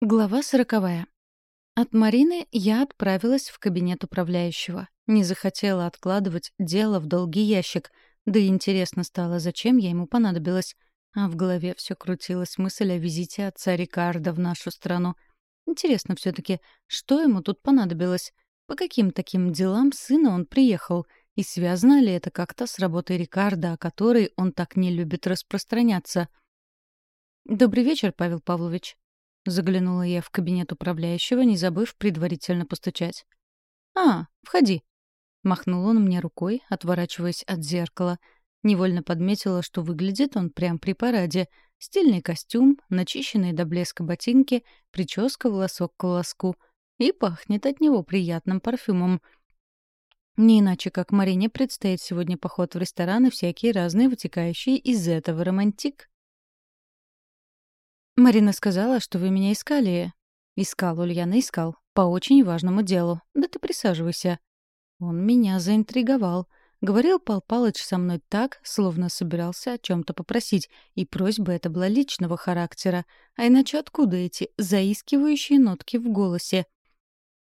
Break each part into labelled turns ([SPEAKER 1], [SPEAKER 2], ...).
[SPEAKER 1] Глава сороковая. От Марины я отправилась в кабинет управляющего. Не захотела откладывать дело в долгий ящик, да и интересно стало, зачем я ему понадобилась. А в голове все крутилась мысль о визите отца Рикардо в нашу страну. Интересно все таки что ему тут понадобилось? По каким таким делам сына он приехал? И связано ли это как-то с работой Рикардо, о которой он так не любит распространяться? «Добрый вечер, Павел Павлович», Заглянула я в кабинет управляющего, не забыв предварительно постучать. «А, входи», — махнул он мне рукой, отворачиваясь от зеркала. Невольно подметила, что выглядит он прям при параде. Стильный костюм, начищенные до блеска ботинки, прическа волосок к волоску. И пахнет от него приятным парфюмом. Не иначе, как Марине предстоит сегодня поход в ресторан и всякие разные вытекающие из этого романтик. «Марина сказала, что вы меня искали». «Искал, Ульяна, искал. По очень важному делу. Да ты присаживайся». Он меня заинтриговал. Говорил Пал Палыч со мной так, словно собирался о чем то попросить, и просьба эта была личного характера. А иначе откуда эти заискивающие нотки в голосе?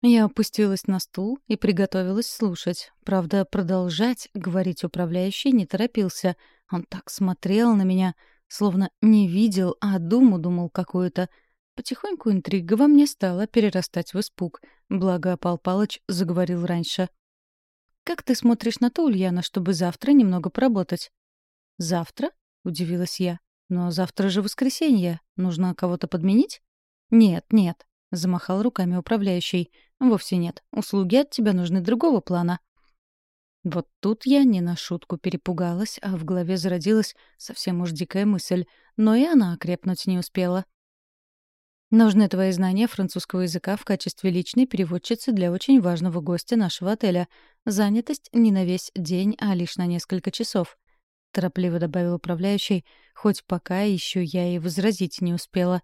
[SPEAKER 1] Я опустилась на стул и приготовилась слушать. Правда, продолжать говорить управляющий не торопился. Он так смотрел на меня — Словно не видел, а думу думал какую-то. Потихоньку интрига во мне стала перерастать в испуг. Благо, Пал Палыч заговорил раньше. «Как ты смотришь на то, Ульяна, чтобы завтра немного поработать?» «Завтра?» — удивилась я. «Но завтра же воскресенье. Нужно кого-то подменить?» «Нет, нет», — замахал руками управляющий. «Вовсе нет. Услуги от тебя нужны другого плана». Вот тут я не на шутку перепугалась, а в голове зародилась совсем уж дикая мысль, но и она окрепнуть не успела. Нужны твои знания французского языка в качестве личной переводчицы для очень важного гостя нашего отеля. Занятость не на весь день, а лишь на несколько часов. Торопливо добавил управляющий, хоть пока еще я и возразить не успела.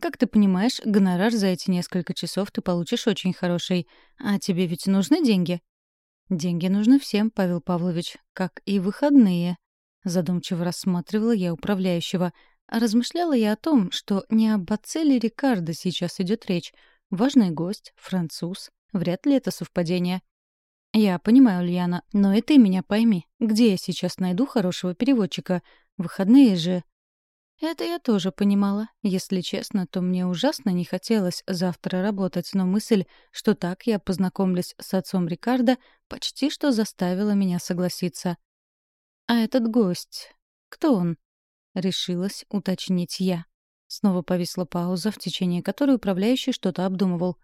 [SPEAKER 1] Как ты понимаешь, гонорар за эти несколько часов ты получишь очень хороший. А тебе ведь нужны деньги? «Деньги нужны всем, Павел Павлович, как и выходные», — задумчиво рассматривала я управляющего. размышляла я о том, что не об отце ли Рикардо сейчас идет речь. Важный гость, француз. Вряд ли это совпадение. «Я понимаю, Ульяна, но и ты меня пойми. Где я сейчас найду хорошего переводчика? Выходные же...» Это я тоже понимала. Если честно, то мне ужасно не хотелось завтра работать, но мысль, что так я познакомлюсь с отцом Рикардо, почти что заставила меня согласиться. «А этот гость... Кто он?» — решилась уточнить я. Снова повисла пауза, в течение которой управляющий что-то обдумывал.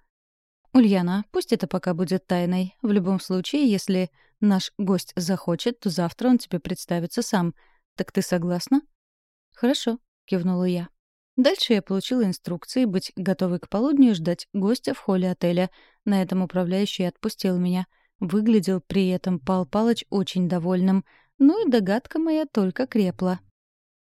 [SPEAKER 1] «Ульяна, пусть это пока будет тайной. В любом случае, если наш гость захочет, то завтра он тебе представится сам. Так ты согласна?» «Хорошо», — кивнула я. Дальше я получила инструкции быть готовой к полудню и ждать гостя в холле отеля. На этом управляющий отпустил меня. Выглядел при этом Пал Палыч очень довольным. Ну и догадка моя только крепла.